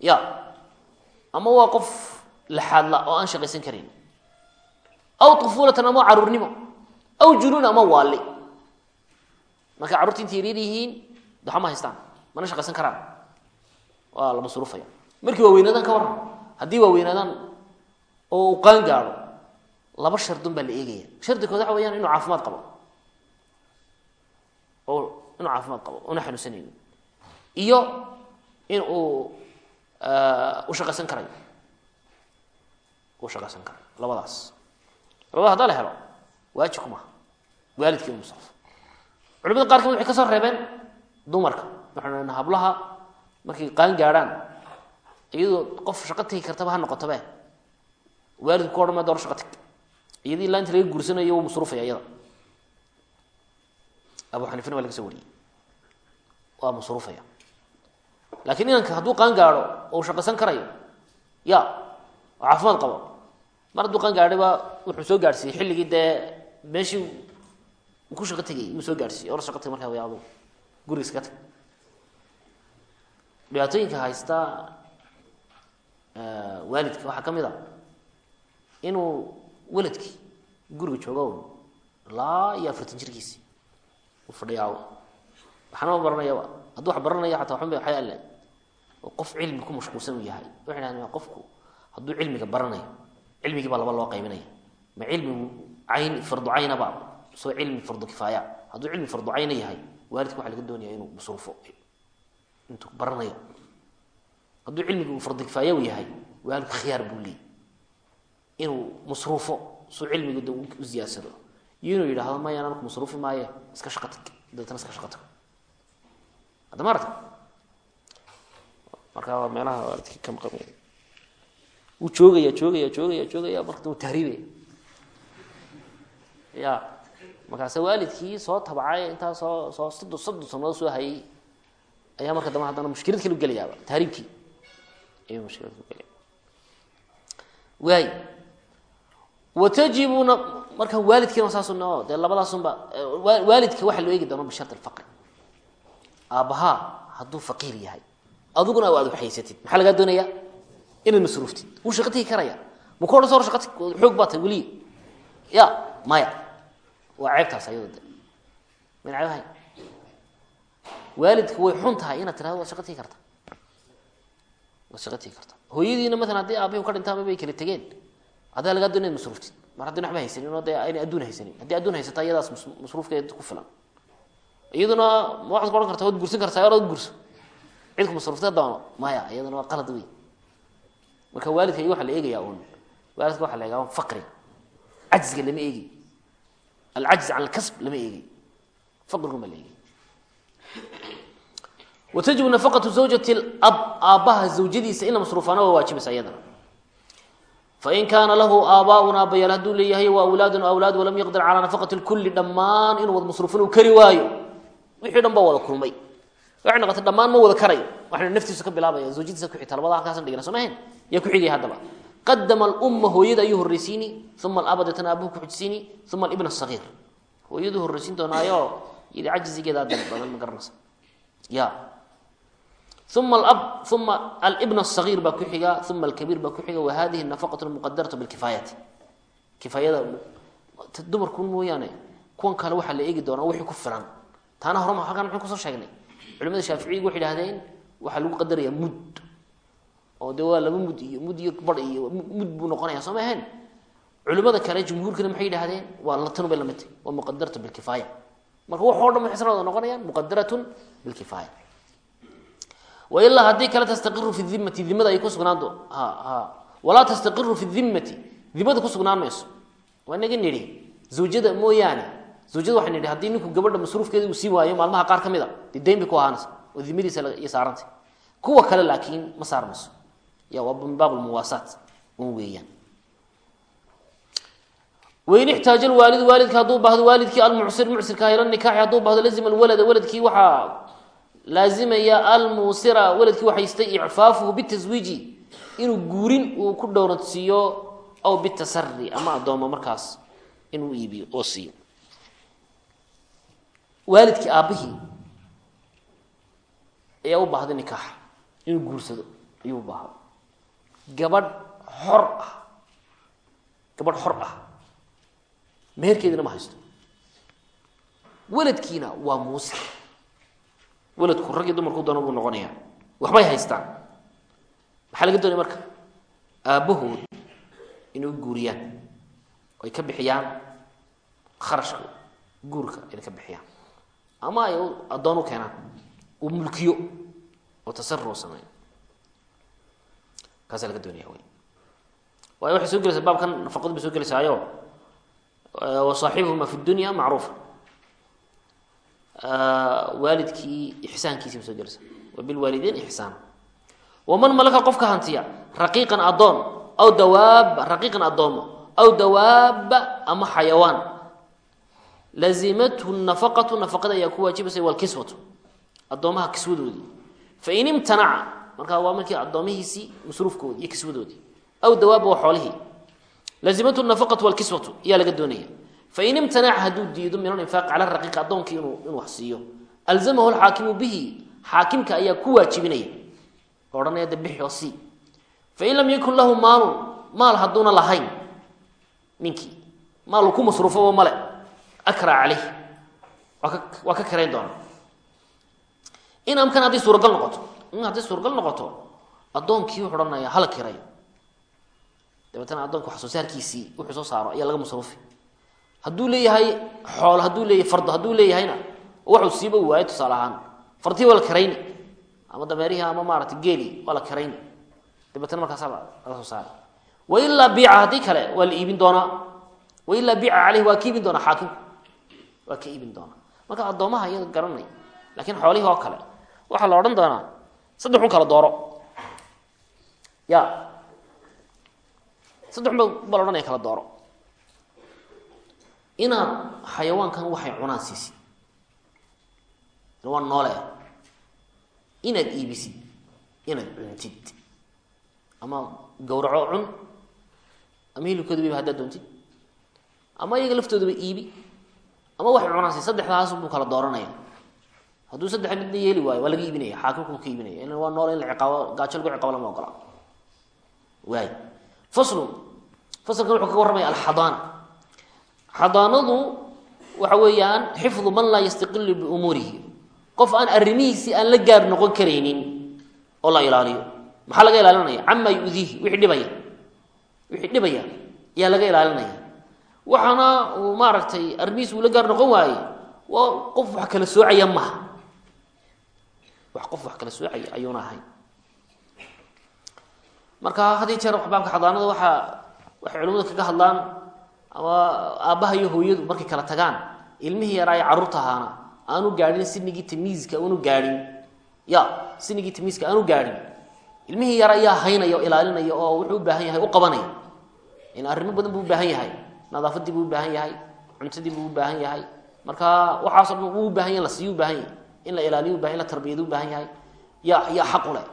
Ya ama waa qof laxaadla oo aan shaqaysan karayn aw tufuulatan ama caruurnimo aw junuun ama waali markay carruurta intay yaryar yihiin daxo ma haystaan mana shaqaysan karaan waa la masruufaya markii waaweynaadaan ka waran haddii waaweynaadaan oo u qaan gaadho laba shardun baa la eegaya shardi kood waxa weyaan inuu caafimaad qabo oo caafimaad qabo una xanuunsanaynin iyo in uu u shaqaysan karayo uu shaqaysan karayo labadaas. Labada haddaa la helo waajib ku maha waalidkii inu masrufo culimada qaar ka mid waxay ka soo reebeen dumarka. Waxaan hablaha markay qaan gaadhaan iyadoo qof shaqo tegi kartaba ha noqotobe waalidku ku odhan ma door shaqo teg iyadii ilaa laga guursanayo wuu masruufaya iyada. Abu xaniifana waa laga soo wariyey. Waa masruufaya laakiin inanka hadduu qaan gaadho oo shaqaysan karayo ya caafimaad qabo mar hadduu qaan gaadhay baa wuxuu soo gaadhsiiyey. Xilligii dee meeshii uu ku shaqo tegayy uu soo gaadhsiiyey. Shaqo tag markaa way adu guriga iska tag. Dhibaatooyinka haysta waalidka waxaa ka mid a inuu weladkii guriga joogo laa iyo afartan jirkiisi u fadhiyaawo waxna ma baranayaba hadduu wax baranaya xataa waxba waxay alle oo qof cilmi ku mashquulsan uu yahay. Waxay dhahdeen qofku hadduu cilmiga baranayo cilmigii baa laba loo qaybinaya. Ma cilmigu cayn fardu caynaba soo cilmi fardu kifaaya. Hadduu cilmi fardu cayna yahay waalidka waxaa laga doonaya inuu masruufo. Intuu baranayo. Hadduu cilmigu fardu kifaaya yahay waalidku khiyaar buu inuu masruufo suu cilmigu da u ziyaadsado iyo inuu yidhaahdo maya anku masruufi maaye iska shaqa tag dabeetana iska shaqa tag hadda ma aragta markaa waa meelaha waalidkii ka maqan wuu joogaya joogaya joogaya joogaya marka wuu tahriibaya ya markaase waalidkii soo tabcay intaa soo soo soddon soddon sanadood soo hayay ayaa marka dambe haddana mushkilad kale u gelayaaba tahriibkii. Ayuu mushkilad ku gelaya waay watajibuna marka waalidkiina saasu no dee labadaasunba waalidka waxaa loo eegi doona bishart alfaqri aabbahaa hadduu faqiir yahay. Adiguna aad waxhaysatid maxaa lagaa doonayaa inaad masruuftid wuu shaqa karaya ma ku odhan so hor shaqa xoog ya maya waa ceebtaas ayado de mayn ceeb ahayn waalidka way xun tahay inaad tirahdo karta waad shaqa karta hooyadiina maalan haddii aabihi ka dhintaama bay kala tegeen adaa lagaa doonaya masruuftid mar haddii waxba haysanin oo dee aynay adduun haysanin haddii adduun haysata iyadaas masruufkeeda ku filan iyaduna ma ku odhan kartaa waad gursan kartaa or ad gurso cidku masruufta doono maya iyaduna waa qalad wey marka waalidka iy waxa la eegaya un waalidka waxa la eegaa faqri. Cajziga lama eegi. Alcajz can alkasb lama eegi. Faqrigun baa la eegi. Watajibu nafaqatu zawjati lab aabbaha zawjadiisa in la masruufaana waa waajibaysa iyadana fain kaana lahu aabaaun aabbayaal hadduu leeyahay wa awlaadun awlaad walam yaqdir calaa nafaqati lkulli dhammaan inuu wada masruufin uu kari waayo. Wixii dhan baa wada kulmay. Waxay noqotay dhammaan ma wada karayo waxaynu naftiisu ka bilaabaya zawjadiisa ku xigta labada halkaasan dhigna soo mahayn yaa ku xigaya haddaba. Qadama alumma hooyada ayuu horreysiini uma alaba deetana aabuhu ku xujsiini uma alibn asagiir hooyaduu horreysiin doonaayo iyada cajizigeedaa dan badan ma garanaysa. Ya uma alab uma alibn asagiir baa ku xiga uma alkabiir baa ku xiga wa hadihi nafaqatu muqadaratu bilkifaayati. Kifaayada dumarkun mooyaane kuwan kale waxaa la eegi doonaa wixii ku filan. Taana horema halkan maxaan ku soo sheegnay. Culimada shaaficiygu waxay idhahdeen waxaa lagu qadarayaa mud. Oo de waa laba mud iyo mud iyo bar iyo mud buu noqonaya soo ma culimada kale jumhuurkana maxay yidhahdeen waa latanu bay la mid tahy waa muqadaratu bilkifaaya marka wax oo dhan waxay sanada noqonayaan muqadaratun bilkifaaya wailaa haddii kale tastaqiru fi dimati dimada ay ku sugnaando ha ha. Walaa tastaqiru fi dimmati dimada ku sugnaan mayso. Waa inaga nidhi zawjada mooyaane. Zawjada waxay nidhi haddii ninku gabadha masruufkeeda uu sii waayo maalmaha qaar ka mid a dee bay ku ahaanaysa oo dimadiisa iyo saarantay. Kuwa kale laakiin ma saarmayso. Ya waa min baab lmuwaasaat un weeyaan. Wain ixtaaja lwaalidu waalidka hadduu baahdo waalidkii almucsir mucsirka ila nikaaxi hadduu baahdo lazima alwalada waladkii waxaa laazimaya almuusira waladkii waxaystay icfaafuhu bitaswiiji inuu guurin uu ku dhowradsiiyo aw bitasari ama addoomo markaas inuu iibiyo oo siiyo. Waalidkii aabbihii ayaa u baahday nikaax. Inuu guursado ayuu u baahday. Gabadh xor ah. Gabadh xor ah. Meherkeedina ma haysto. Weladkiina waa muusir weladku rag iyo dumarku doono buu noqonayaa. Waxbay haystaan. Maxaa laga doonaya marka aabbahood inay u guuriyaan. Ay ka bixiyaan kharashka guurka inay ka bixiyaan. Ama ay addoon u keenaan uu mulkiyo oo tasarur u sameeyo. Kaasaa laga doonaya wey waayo waxay soo gelaysaa baabkan nafaqadu bay soo gelaysaayo wa saaxibuhuma fi dunya macruufa. Waalidkii ixsaankiisi bay soo gelaysaa wa bilwaalideyn ixsaan. Waman malaka qofka hantiya raqiiqan addoon aw dawaaba raqiiqan addoomo aw dawaaba ama xayawaan. Lazimathu nafaqatu nafaqada ayaa ku waajibaysa walkiswatu addoomaha kiswadoodii fain imtanaca markaa waa markii addoomihiisii masruufkoodii iyo kiswadoodii. Aw dawaaba wa xoolihii lazimathu nafaqatu walkiswatu ayaa laga doonaya. Fain imtanaca hadduu diido min alinfaaqi cala raqiiqi addoonkii inuu wax siiyo alzamahu lxaakimu bihi xaakimka ayaa ku waajibinaya. Odhanaya de bixi oo sii fain lam yakun lahu maalun maal hadduuna lahayn ninkii. Maal uu ku masruufaba male akra caleyh waa ka karayn doona in amkan haddii suuragal noqoto. In haddii suuragal noqoto addoonkii wuxu odhanaya hala kirayo dabeetana addoonka wax wuxuu soo saaro ayaa laga masruufi hadduu leeyahay xoolo hadduu leeyahay fardo hadduu leeyahayna waxuu siiba waayo tusaale ahaan. Fartii waa la karayni. Ama dameerihii ama maarata geeli waa la karayni. Dabeetana markaasa laga soo saara wailaa biica haddii kale waa la iibin doonaa. Wailaa biica caleyh waa ka iibin doonaa xaakimku waa ka iibin doonaa. Marka addoomaha iyada garanay laakiin xoolihii oo kale waxaa la odhan doonaa. Saddex un kala dooro. Ya. Saddex un ba la odhanaya kala dooro. Inaad xayawaankan waxay cunaan siisid waa noole. Ah inaad iibisid. Inaad cuntid. Ama gawraco cun. Ama hilibkooda biba haddaad doontid. Ama iyaga laftoodaba iibi. Ama waxay cunaan si saddexdaas buu kala dooranaya hadduu saddexa midna yeeli waayo waa laga iibinaya xaakimku ka iibinaya. Ila waa noole in la ciqaabo gaajo lagu ciqaabo lama ogola. Waay faslun faslkan wuxuu kaga warramaya alxadaana. Xadaanadu waxa weeyaan xifdu man laa yastaqilu biumuurihi qof aan arrimihiisii aan la gaar noqon karaynin oo la ilaaliyo. Maxaa laga ilaalinaya? Camaa yudiihi wixii dhibaya. Wixii dhibaya ayaa laga ilaalinaya. Waxaana maaragtay arrimihiisi uu la gaar noqon waaye waa qof wax kala soocaya maha wax qof wax kala soocaya ayuuna ahay. Marka haddii jeer baabka xadaanada waxaa waxay culimadu kaga hadlaan ama aabbaha iyo hooyadu markay kala tagaan ilmihii yaraa carruurta ahaana aanu gaadhin sinigii tamiiska aanu gaadhin. Ya sinigii tamiiska aanu gaadhin. Ilmihii yara ayaa haynaya ilaalinaya oo wuxuu u baahan yahay u qabanaya. In arrimo badan buu u baahan yahay nadaafadii buu u baahan yahay cuntadii buu u baahan yahay. Marka waxaasoo dhan wuu u baahan yahay la siiyu u baahan yahay in la ilaaliyo u baahan in la tarbiyado u baahan yahay. Yaa yaa xaq u leh.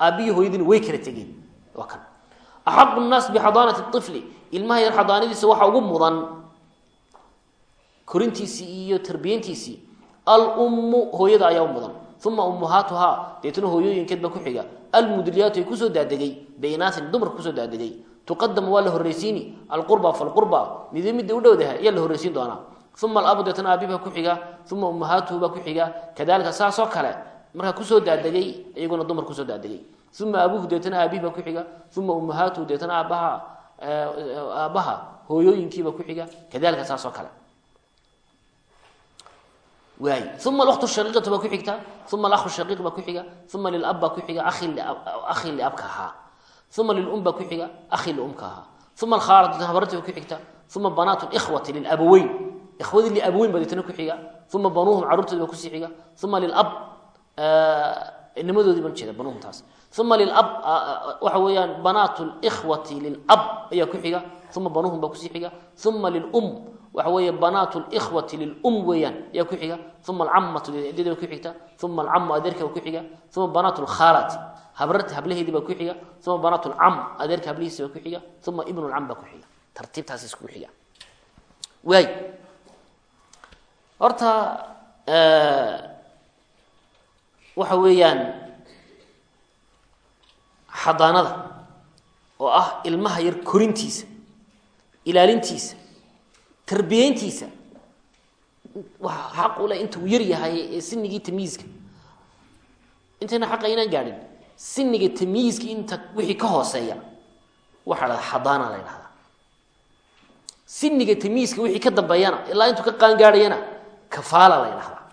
Aabbihi way kala tegeen. Waa kan. Axaqu nnaas bixadaanati ifli ilmaha yar xadaanadiisa waxa ugu mudan korintiisii iyo tarbiyantiisii alummu hooyada ayaa u mudan. Uma ummahaatuhaa deetna hooyooyinkeed baa ku xiga. Almudliyaatu ay ku soo daadegay. Baynaatin dumarka ku soo daadegay. Tuqadamu waa la horreysiini alqurba falqurba midba midda u dhowdaha ayaa la horreysiin doonaa uma alabu deetna aabi ku xiga uma ummahaatuhu baa ku xiga kadalika saasoo kale markaa ku soo daadegay iyaguna dumar ku soo daadegay uma abuhu deetna aabihi baa ku xiga uma ummahaatuhu deetna aabbaha aabbaha hooyooyinkiibaa ku xiga kadalika saasoo kale waay uma alkhtu shaqiiqatu baa ku xigta uma alahu shaqiiq baa ku xiga uma lilab baa ku xiga ahin liabka ahaa uma lilum baa ku xiga ahin liumka ahaa uma alkhaalatu habarti baa ku xigta uma banaat likhwati lilabaweyn ikhwadii liabaweyn baa deetna ku xiga uma banuuhum caruurtoodi baa ku sii xiga uma lilab nimadoodii baan jeeda banuuhum taas uma lilab waxa weeyaan banaat likhwati lilab ayaa ku xiga uma banuuhum baa ku sii xiga uma lilum waxa weeye banaat likhwati lilum weeyaan ayaa ku xiga uma alcamatu eedada ku xigta uma alcamu adeerka baa ku xiga uma banaat lkhaalati habrarta hablaheedii baa ku xiga uma banaat lcam adeerka hablihiisi baa ku xiga uma ibn lcam baa ku xiga tartiibtaas iskugu xiga waay horta waxa weeyaan xadaanada oo ah ilmaha yar korintiisa ilaalintiisa tarbiyeyntiisa waa xaq ule intuu yar yahay ee sinigii tamyiizka intayna xaqa inaan gaadhin siniga tamyiizka inta wixii ka hooseeya waxaa dhahda xadaana la ydhahdaa siniga tamyiizka wixii ka dambeeyana ilaa intuu ka qaangaadhayana kafaala la ydhahdaa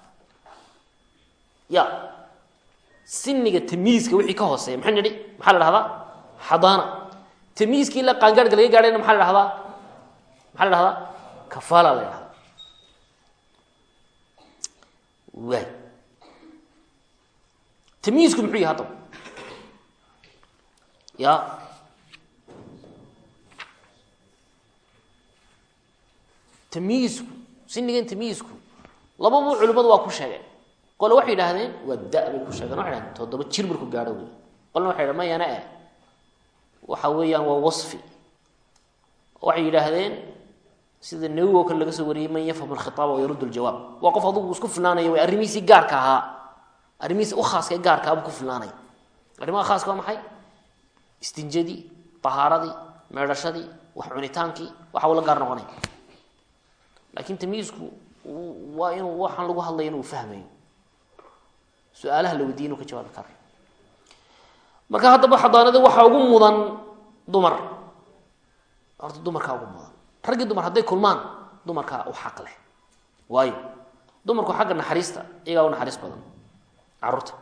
ya siniga tamyiizka wixii ka hooseeya maxay nidhi maxaa la dhahdaa xadaana. Tamyiizka ilaa qaangaadhka laga gaadhayna maxaa la dhahdaa maxaa la dhahdaa kafaala la ydhahdaa waay. Tamyiizku muxuu yahay haddaba? Ya. Tamyiizku sinigan tamyiisku lababa culimmadu waa ku sheegeen. Qole waxay yidhaahdeen waa ku sheegeen. Waxay dhahdeen toddoba jir markuu gaadho wey qolna waxay dhahen mayana eh. Waxa weeyaan waa wasfi. Waxay yidhaahdeen sida nawowi oo kale laga soo wariyey man yafham alkhitaaba wa yaruddu ljawaab waa qof adugu isku filnaanaya way arrimihiisii gaarka ahaa. Arrimihiisi u khaaska gaarka ahaa buu ku filnaanaya. Arrimaha khaaska waa maxay? Istinjadii tahaaradii meedhashadii wax cunitaankii waxa uu gaar noqonaya. Laakiin tamyiisku waa inuu waxaan lagu hadlaya inuu fahmayo su'aalaha la weydiye inuu ka jawaabi karo. Marka haddaba xadaanada waxaa ugu mudan dumar. Horta dumarkaa ugu mudan. Raggii dumar hadday kulmaan dumarkaa u xaq leh. Waayo dumarku xagga naxariista iyagaa u naxariis badan. Caruurta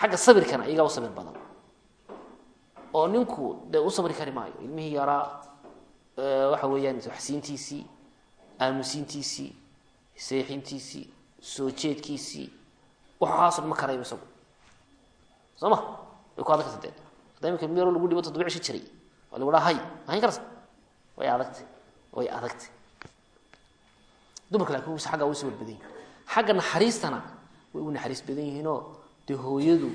xagga sabirkana iyagaa u sabir badan. Oo ninku dee u sabri kari maayo. Ilmihii yaraa waxa weeyaan waxsiintiisii aamusiintiisii seexintiisii soo jeedkiisii waxaaso ma karayo isagu. Soo ma? Way ku adagta dee. Hadda imika mero lagu dhibo toddoba cisho jiray waa lagu dhaha hay mahayn karasa way adagtay. Way adagtay. Dumarka laakin wis xaggaa way sabir badan yihiin xagga naxariistana way u naxariis badan yihiinoo dee hooyadu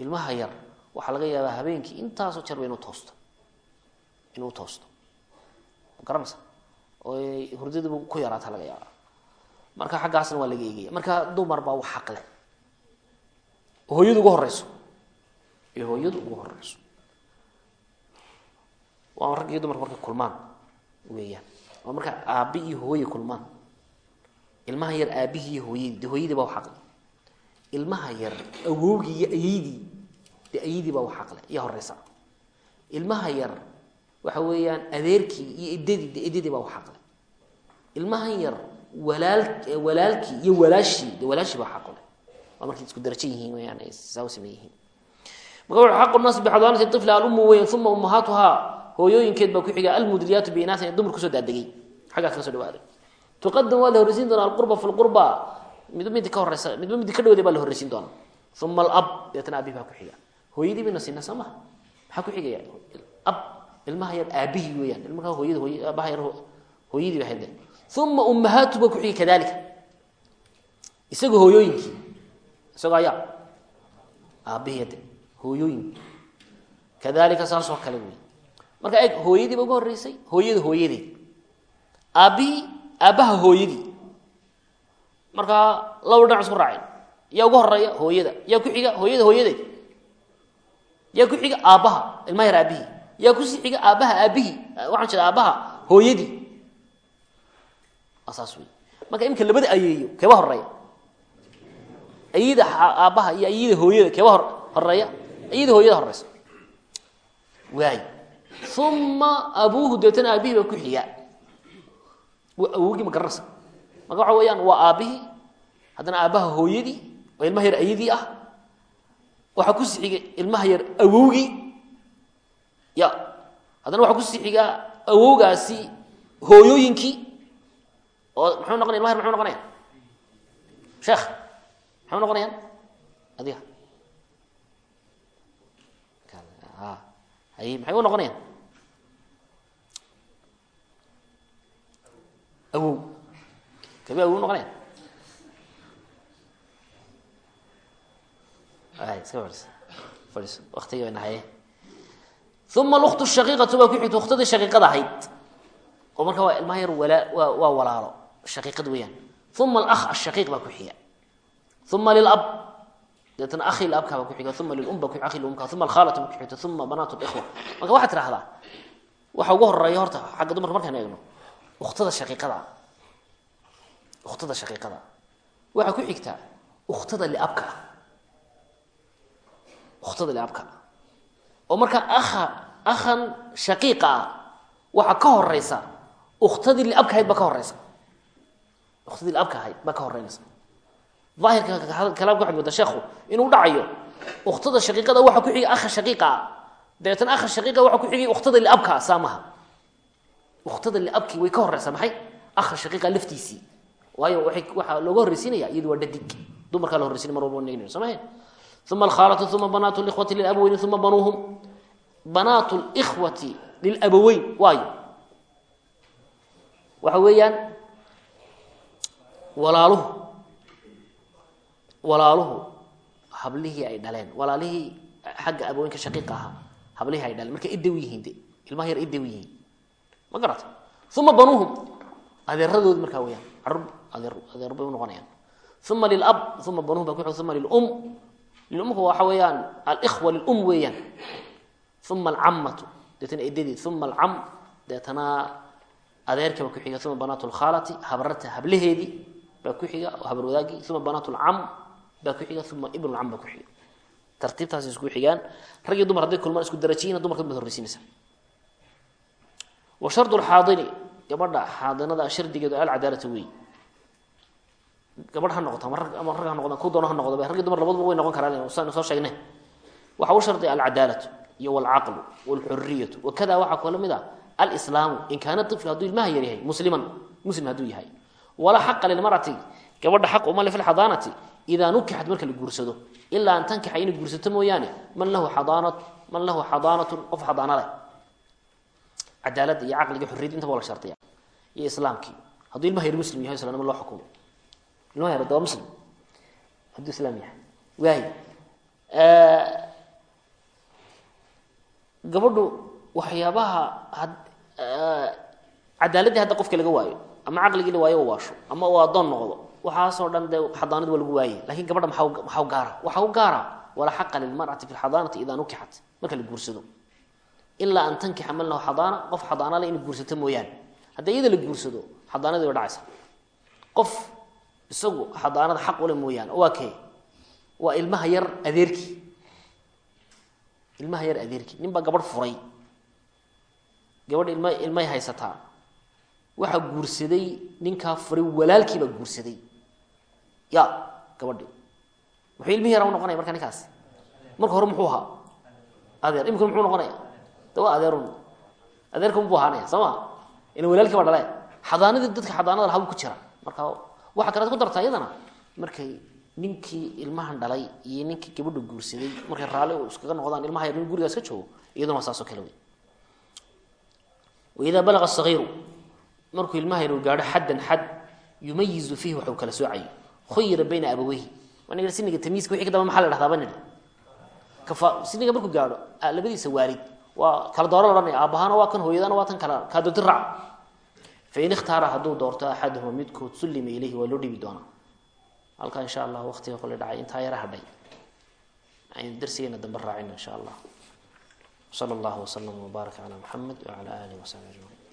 ilmaha yar waxaa laga yaabaa habeenkii intaasoo jeer ba inuu toosto. Inuu toosto. Garanaysa? Oo hurdadiiba ku yaraata laga yaabaa marka xaggaasna waa laga eegaya. Marka dumar baa wax xaq leh. Hooyadu ugu horeyso iyo hooyadu ugu horeyso waa rag iyo dumarka markay kulmaan weeyaan. Waa marka aabi iyo hooye kulmaan. Ilmaha yar aabihii iyo hooyadii. De hooyadii baa xaqle ilmaha yar awowgii iyo ayeydii de ayadii baa xaqle iyo horeysa ilmaha yar waxa weeyaan adeerkii iyo idadii de idadii baa xaqle ilmahan yar walaalkii iyo walaashii de walaashii baa xaqle waa markay isku darajo yihiin weyaan ay saa u sameey yihiin. Marka wuxuu xaqu naas bixadaanati tifli alumu weyan uma ummahaatuhaa hooyooyinkeed baa ku xiga almudriyaatu biinaasin ee dumar ku soo daadegay xaggaa kaga soo dhawaaday tuqadam waa la horreysiin doonaa alqurba fi lqurba midba midi ka horeysa midba midi ka dhawday baa la horreysiin doonaa. Uma alab deetana aabihi baa ku xiga. Hooyadii bayna siina soo maha maxaa ku xigaya ab ilmaha yar aabihii weeyaan. Ilmaha hooyada hooy aabaha yar hooyadii baa hade uma ummahaatu baa ku xigay kadalika isaga hooyooyinkii isagoo ayaa aabihii hade hooyooyinkii kadalika saasoo marka eeg hooyadiiba uga horreysay hooyada hooyadeed aabbihii aabbaha hooyadii markaa laba dhinac isku raaceen yaa uga horreeya hooyada yaa ku xiga hooyada hooyadeed yaa ku xiga aabbaha ilmaha yar aabihii yaa ku sii xiga aabbaha aabihii waxaan jeeda aabbaha hooyadii saas wey marka imika labada ayeeyo keeba horreeya ayada aabbaha iyo ayada hooyada keeba hor horreeya ayada hooyada horeysa waay uma abuuhu deetana aabihii baa ku xiga waa awogii ma garanaysa waxa weeyaan waa aabbihii haddana aabbaha hooyadii oo ilmaha yar ayadii ah. Waxaa ku sii xigay ilmaha yar awowgii ya haddana waxaa ku sii xigaa awowgaasi hooyooyinkii oo muxuu noqonaya? Yar muxuu noqonaya? Sheekh muxuu noqonayaan adiga. Hay maxay u noqonayaan awow. Kabi awow noqonaya? Ay iska fadhiis fadhiis waktigii bay nahaye uma aluktu shaqiiqatu baa ku xigta ukhtadii shaqiiqada ahayd. Oo marka waa ilmaha yar walaa waa waa walaalo shaqiiqad weeyaan. Uma alakh ashaqiiq baa ku xiga. Uma lilab deetana akhi labka baa ku xiga. Uma lilum baa ku akhi lumka uma alkhaalatu baa ku xigta uma banaat likhwa marka waxaad tidhahdaa waxa ugu horreeya horta xagga dumarka markaan eegno uktada shaqiiqada. Ukhtada shaqiiqada. Waxaa ku xigtaa ukhtada liabka. Ukhtada liabka. Oo marka akha akhan shaqiiqa waxaa ka horeysa ukhtadii liabka ahayd baa ka horeysa ukhtadii liabka ahayd baa ka horeynaysa daahirka kalaamka waxad moodaa sheekhu inuu dhacayo ukhtada shaqiiqada waxaa ku xigay akha shaqiiqa. Ah dabeetana akha shaqiiqa waxaa ku xigay ukhtada liabka ah saa maha ukhtada liabkii way ka horeysaa maxay? Akha shaqiiqa laftiisii. Waayo waay waxaa looga horreysiinaya iyadu waa dhadig dumarkaa la horreysin mar walba nagn soo mahe uma alkhaalatu uma banaatu likhwati lilabaweyn uma banuuhum. Banaatu likhwati lilabaweyn waayo. Waxa weeyaan walaaluhu. Walaaluhu hablihii ay dhaleen. Walaalihii xagga abooyinka shaqiiqa ahaa hablihii ay dhaleen. Markay idaw yihiin de ilmaha yar idaw yihiin. Ma garata uma banuuhum. Adeeradoodi markaa weyaan carur adeer adeer bay unoqonayaan uma lilab uma banuhum ba ku uma lilum lilumku waxa weeyaan alikhwa lilum weeyaan. Uma alcamatu deetana idadii uma alcam deetana adeerkii baa ku xiga uma banaat lkhaalati habrarta hablaheedii baa ku xiga habar wadaagii uma banaat lcam baa ku xiga uma ibn lcam baa ku xiga. Tartiibtaas isku xigaan. Rag iyo dumar hadday kulmaan isku darajiyiina dumarka baad horreysiinaysa wa shardu lxaadini gabadha xaadinada shardigeedu alcadaalata wey gabadh ha noqoto ama rag ama rag ha noqdaan ku doono ha noqdo rag iyo dumar labaduba way noqon karaan saan soo sheegnay. Waxa u shardiya alcadaalatu iyo walcaqlu walxuriyatu wakada waxaa kula mid a alislaamu in kaana ifl hadduu ilmaha yar yahay musliman muslim hadduu yahay walaa xaqa lilmarati gabadha xaq uma le fi lxadaanati idaa nukixat marka la guursado ilaa an tankixa inay guursato mooyaane man lahu xadaanat man lahu xadaanatun qof xadaana leh cadaaladda iyo caqliga xurriyadda intaba waa la shardiya iyo islaamkii hadduu ilmaha yar muslim yahay islanimo loo xukumo ilmaha yar waa muslim hadduu islaam yahay waay gabadhu waxyaabaha cadaaladdii hadda qofka ama caqligii la waayo waasho ama uu addoon noqdo waxaasoo dhan dee xadaanad waa lagu waayay. Lakin gabadha maxaa u gaara? Waxaa u gaara walaa xaqa lilmar'ati fi lxadaanati idaa nukixat marka la guursado. Ilaa an tankixa man lahu xadaana qof xadaana le guursato mooyaane. Haddii iyada la guursado xadaanadii way dhacaysa qof isagu xadaanada xaq ule mooyaane waa kee? Waa ilmaha yar adeerkii ilmaha yar adeerkii nin gabadh furay. Gabadh ilma ilmay haysataa waxaa guursaday ninkaa furay walaalkii baa guursaday. Ya gabadhi. Muxuu ilmihi yara u noqonaya marka ninkaas. Marka hore muxuu ahaa? Adeer. Imika muxuu noqonaya? De waa adeerun. Adeerka unbuu ahaanaya? Soo ma ila walaalkii baa dhale dadka xadaanada lahaa buu ku jira marka waxaa kalead ku dartaa iyadana. Markay ninkii ilmahan dhalay iyo ninkii gabadha guursaday markay raalli iskaga noqdaan ilmaha yar nin gurigaas ka joogo iyaduna saas oo kale wey. Waidaa balaga sagiiru markuu ilmaha yar uu gaadho xaddan xad yumayizu fiihi waxa uu kala soocayo khuyira bayna abaweyhi waa siniga tamiiska wixii ka damba maxaa la dhahdaa ba nidhi siniga markuu gaadho labadiisa waalid. Waa kala dooro laodhanaya aabbahaana waa kan hooyadana waa tan kala kaa raac fain ikhtaara hadduu doorto axaduhuma midkood sullima ilayhi waa loo dhibi doonaa. Halkaa insha allah waqtiga kole dhacay intaa yara hadhay aynu darsigeena dambe raacino insha allah sala allahu waslama wbaaraka calaa muxamed wacala alihi wasaxbi ajmaciin